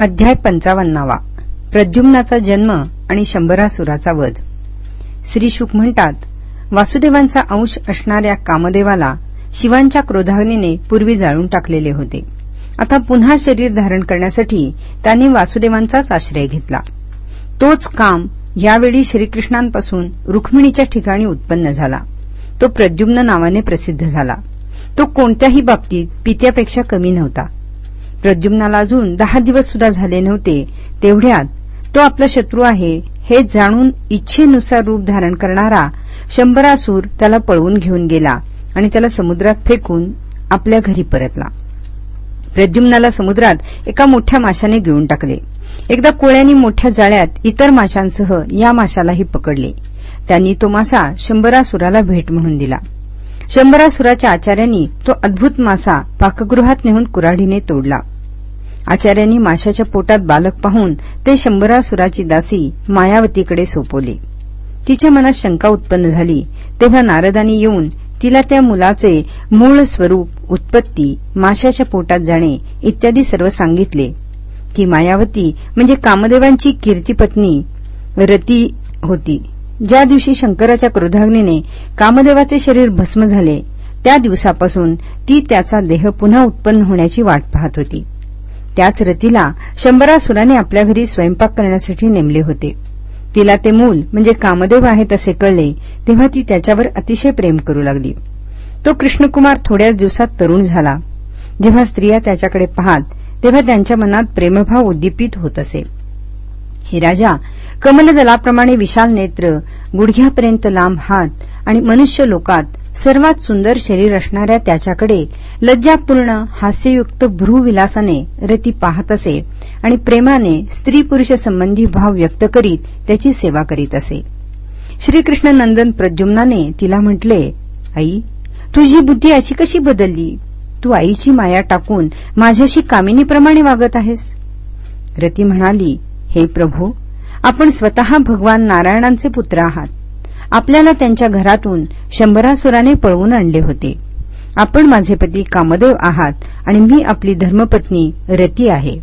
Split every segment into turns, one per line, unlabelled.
अध्याय पंचावन्नावा. प्रद्युम्नाचा जन्म आणि शंभरासुराचा वध. श्री शुक म्हणतात वासुदेवांचा अंश असणाऱ्या कामदेवाला शिवांच्या क्रोधाग्नीने पूर्वी जाळून टाकलेले होते. आता पुन्हा शरीर धारण करण्यासाठी त्यांनी वासुदेवांचाच आश्रय घेतला. तोच काम यावेळी श्रीकृष्णांपासून रुक्मिणीच्या ठिकाणी उत्पन्न झाला. तो प्रद्युम्न नावाने प्रसिद्ध झाला. तो कोणत्याही बाबतीत पित्यापेक्षा कमी नव्हता. प्रद्युम्नाला अजून दहा दिवस सुद्धा झाले नव्हते. तेवढ्यात तो आपला शत्रू आहे हे जाणून इच्छेनुसार रूप धारण करणारा शंभरासूर त्याला पळवून घेऊन गेला आणि त्याला समुद्रात फेकून आपल्या घरी परतला. प्रद्युम्नाला समुद्रात एका मोठ्या माशाने घेऊन टाकले. एकदा कोळ्यांनी मोठ्या जाळ्यात इतर माशांसह या माशालाही पकडले. त्यांनी तो मासा शंभरासुराला भेट म्हणून दिला. शंभरासुराच्या आचार्यांनी तो अद्भुत मासा पाकगृहात नेऊन कुऱ्हाडीने तोडला. आचार्यांनी माशाच्या पोटात बालक पाहून ते शंभरासुराची दासी मायावतीकडे सोपवले. तिच्या मनात शंका उत्पन्न झाली. तेव्हा नारदानी येऊन तिला त्या मुलाचे मूळ स्वरूप उत्पत्ती माशाच्या पोटात जाणे इत्यादी सर्व सांगितले. ती मायावती म्हणजे कामदेवांची कीर्तीपत्नी रती होती. ज्या दिवशी शंकराच्या क्रोधाग्नीने कामदेवाचे शरीर भस्म झाले त्या दिवसापासून ती त्याचा देह पुन्हा उत्पन्न होण्याची वाट पाहत होती. त्याच रतीला शंभरासुराने आपल्या घरी स्वयंपाक करण्यासाठी नेमले होते. तिला ते मूल म्हणजे कामदेव आहेत असे कळले तेव्हा ती त्याच्यावर अतिशय प्रेम करू लागली. तो कृष्णकुमार थोड्याच दिवसात तरुण झाला. जेव्हा स्त्रिया त्याच्याकडे पाहात तेव्हा त्यांच्या मनात प्रेमभाव उद्दीपित होत असे. हे राजा कमलदलाप्रमाणे विशाल नेत्र गुडघ्यापर्यंत लांब हात आणि मनुष्य लोकात सर्वात सुंदर शरीर असणाऱ्या त्याच्याकडे लज्जापूर्ण हास्ययुक्त भ्रूविलासाने रती पाहत असे आणि प्रेमाने स्त्री पुरुष संबंधी भाव व्यक्त करीत त्याची सेवा करीत असे. श्रीकृष्ण नंदन प्रद्युम्नाने तिला म्हटले आई तुझी बुद्धी अशी कशी बदलली? तू आईची माया टाकून माझ्याशी कामिनीप्रमाणे वागत आहेस. रती म्हणाली हे प्रभू आपण स्वतः भगवान नारायणांचे पुत्र आहात. आपल्याला त्यांच्या घरातून शंभरासुराने पळवून आणले होते. आपण माझे पती कामदेव आहात आणि मी आपली धर्मपत्नी रती आहे.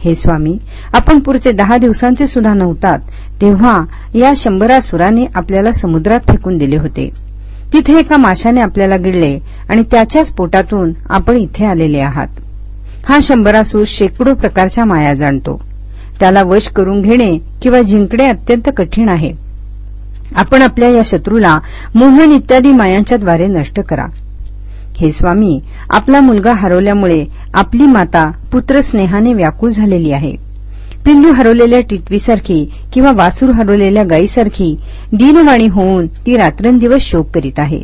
हे स्वामी आपण पुढचे दहा दिवसांचे सुद्धा नव्हतात तेव्हा या शंभरासुराने आपल्याला समुद्रात फेकून दिले होते. तिथे एका माशाने आपल्याला गिळले आणि त्याच्याच पोटातून आपण इथे आलेले आहात. हा शंभरासूर शेकडो प्रकारच्या माया जाणतो. त्याला वश करून घेणे किंवा जिंकणे अत्यंत कठीण आहे. आपण आपल्या या शत्रूला मोहन इत्यादी मायांच्याद्वारे नष्ट करा. हे स्वामी आपला मुलगा हरवल्यामुळे आपली माता पुत्रस्नेहाने व्याकुळ झालेली आहे. पिल्लू हरवलेल्या टिटवीसारखी किंवा वासूर हरवलेल्या गायीसारखी दीनवाणी होऊन ती रात्रंदिवस शोक करीत आहे.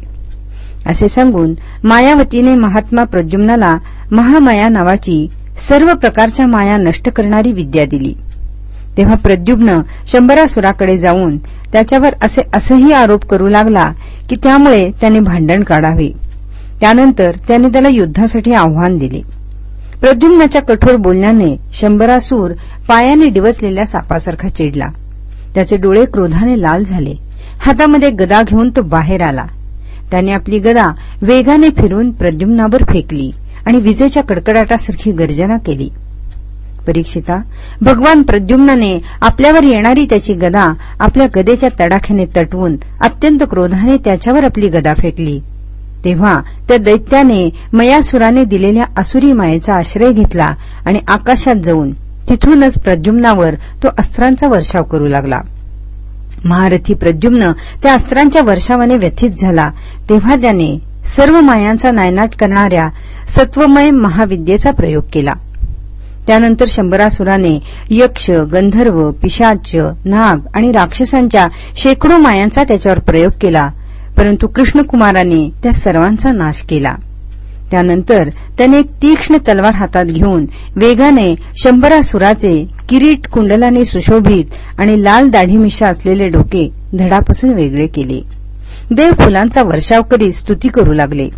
असे सांगून मायावतीने महात्मा प्रद्युम्नाला महामाया नावाची सर्व प्रकारच्या माया नष्ट करणारी विद्या दिली. तेव्हा प्रद्युम्न शंभरासुराकडे जाऊन त्याच्यावर असे असंही आरोप करू लागला की त्यामुळे त्याने भांडण काढावे. त्यानंतर त्याने त्याला युद्धासाठी आव्हान दिले. प्रद्युम्नाच्या कठोर बोलण्याने शंभरासूर पायाने डिवचलेल्या सापासारखा चिडला. त्याचे डोळे क्रोधाने लाल झाले. हातामध्ये गदा घेऊन तो बाहेर आला. त्याने आपली गदा वेगाने फिरून प्रद्युम्नावर फेकली. आणि विजेच्या कडकडाटासारखी गर्जना केली. परीक्षिता भगवान प्रद्युम्नाने आपल्यावर येणारी त्याची गदा आपल्या गदेच्या तडाख्याने तटवून अत्यंत क्रोधाने त्याच्यावर आपली गदा फेकली. तेव्हा त्या दैत्याने मयासुराने दिलेल्या असुरी मायेचा आश्रय घेतला आणि आकाशात जाऊन तिथूनच प्रद्युम्नावर तो अस्त्रांचा वर्षाव करू लागला. महारथी प्रद्युम्न त्या अस्त्रांच्या वर्षावाने व्यथित झाला. तेव्हा त्याने सर्व मायांचा नायनाट करणाऱ्या सत्वमय महाविद्येचा प्रयोग केला. त्यानंतर शंभरासुराने यक्ष गंधर्व पिशाच नाग आणि राक्षसांच्या शेकडो मायांचा त्याच्यावर प्रयोग केला परंतु कृष्णकुमाराने त्या सर्वांचा नाश केला. त्यानंतर त्याने एक तीक्ष्ण तलवार हातात घेऊन वेगाने शंभरासुराचे किरीट कुंडलाने सुशोभित आणि लाल दाढीमिशा असलेले डोके धडापासून वेगळे केले. देव फुलांचा वर्षाव करीत स्तुती करू लागले.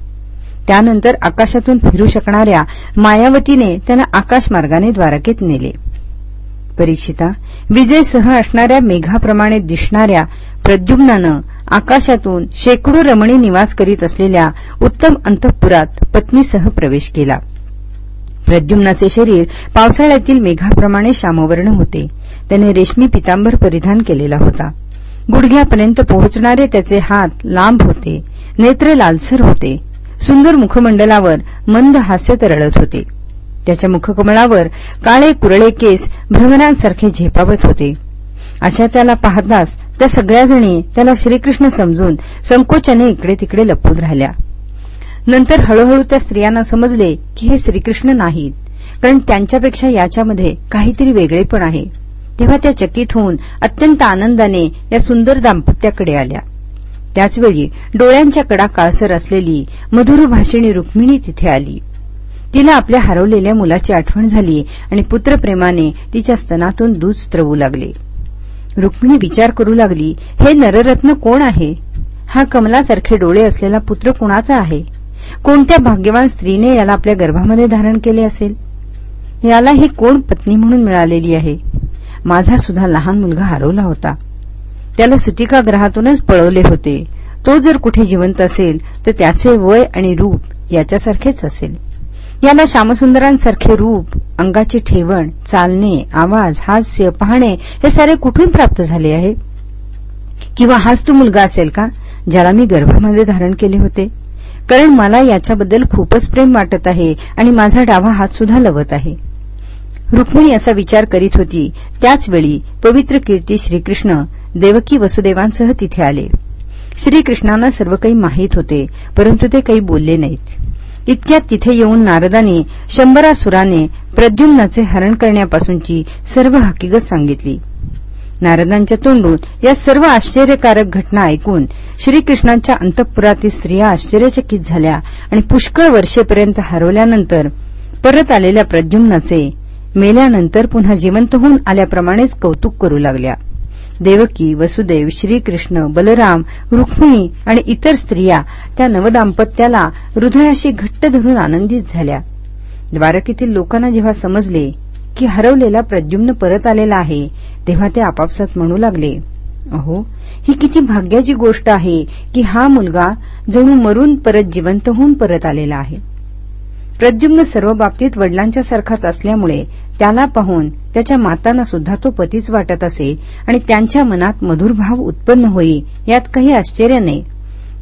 त्यानंतर आकाशातून फिरू शकणाऱ्या मायावतीने त्यांना आकाशमार्गाने द्वारकेत नेले. परीक्षिता विजेसह असणाऱ्या मेघाप्रमाणे दिसणाऱ्या प्रद्युम्नानं आकाशातून शेकडो रमणी निवास करीत असलेल्या उत्तम अंतःपुरात पत्नीसह प्रवेश केला. प्रद्युम्नाचे शरीर पावसाळ्यातील मेघाप्रमाणे श्यामवर्ण होते. त्याने रेशमी पितांबर परिधान केलेला होता. गुडघ्यापर्यंत पोहोचणारे त्याचे हात लांब होते. नेत्र लालसर होते. सुंदर मुखमंडलावर मंद हास्य तरळत होते. त्याच्या मुखकमळावर काळे कुरळे केस भ्रमरांसारखे झेपावत होते. अशा त्याला पाहताच त्या सगळ्याजणी त्याला श्रीकृष्ण समजून संकोचाने इकडे तिकडे लपून राहिल्या. नंतर हळूहळू त्या स्त्रियांना समजले की हे श्रीकृष्ण नाहीत कारण त्यांच्यापेक्षा याच्यामध्ये काहीतरी वेगळेपण आहे. तेव्हा त्या चकित होऊन अत्यंत आनंदाने या सुंदर दाम्पत्याकडे आल्या. त्याचवेळी डोळ्यांच्या कडा काळसर असलेली मधुर भाषिणी रुक्मिणी तिथे आली. तिला आपल्या हरवलेल्या मुलाची आठवण झाली आणि पुत्रप्रेमाने तिच्या स्तनातून दूध स्त्रवू लागले. रुक्मिणी विचार करू लागली हे नररत्न कोण आहे? हा कमलासारखे डोळे असलेला पुत्र कुणाचा आहे? कोणत्या भाग्यवान स्त्रीने याला आपल्या गर्भामध्ये धारण केले असेल? याला ही कोण पत्नी म्हणून मिळालेली आहे? माझा सुद्धा लहान मुलगा हरवला होता. त्याला सुटिकाग्रहातूनच पळवले होते. तो जर कुठे जिवंत असेल तर त्याचे वय आणि रूप याच्यासारखेच असेल. याला श्यामसुंदरांसारखे रूप अंगाची ठेवण चालणे आवाज हास्य पाहणे हे सारे कुठून प्राप्त झाले आहे? किंवा हाच तो मुलगा असेल का ज्याला मी गर्भामध्ये धारण केले होते? कारण मला याच्याबद्दल खूपच प्रेम वाटत आहे आणि माझा डावा हात सुद्धा लवत आहे. रुक्मिणी असा विचार करीत होती. त्याचवेळी पवित्र कीर्ती श्रीकृष्ण देवकी वसुदेवांसह तिथे आले. श्रीकृष्णांना सर्व काही माहीत होते परंतु ते काही बोलले नाहीत. इतक्यात तिथे येऊन नारदांनी शंभरासुराने प्रद्युम्नाचे हरण करण्यापासूनची सर्व हकीकत सांगितली. नारदांच्या तोंडून या सर्व आश्चर्यकारक घटना ऐकून श्रीकृष्णांच्या अंतःपुरातील स्त्रिया आश्चर्यचकित झाल्या आणि पुष्कळ वर्षेपर्यंत हरवल्यानंतर परत आलेल्या प्रद्युम्नाचे मेल्यानंतर पुन्हा जिवंत होऊन आल्याप्रमाणेच कौतुक करू लागल्या. देवकी वसुदेव श्रीकृष्ण बलराम रुक्मिणी आणि इतर स्त्रिया त्या नवदाम्पत्याला हृदयाशी घट्ट धरून आनंदित झाल्या. द्वारकेतील लोकांना जेव्हा समजले की हरवलेला प्रद्युम्न परत आलेला आहे तेव्हा ते आपापसात म्हणू लागले अहो ही किती भाग्याची गोष्ट आहे की हा मुलगा जणू मरून परत जिवंत होऊन परत आलेला आहे. प्रद्युम्न सर्व बाबतीत वडिलांच्या सारखाच असल्यामुळे त्याला पाहून त्याच्या मातांना सुद्धा तो पतीच वाटत असे आणि त्यांच्या मनात मधुर भाव उत्पन्न होई यात काही आश्चर्य नाही.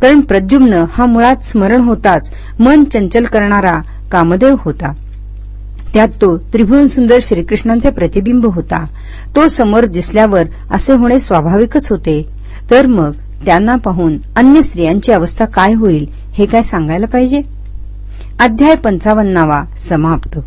कारण प्रद्युम्न हा मुळात स्मरण होताच मन चंचल करणारा कामदेव होता. त्यात तो त्रिभुवन सुंदर श्रीकृष्णांचे प्रतिबिंब होता. तो समोर दिसल्यावर असे होणे स्वाभाविकच होते. तर मग त्यांना पाहून अन्य स्त्रियांची अवस्था काय होईल हे काय सांगायला पाहिजे? अध्याय पंचावन्नावा समाप्त.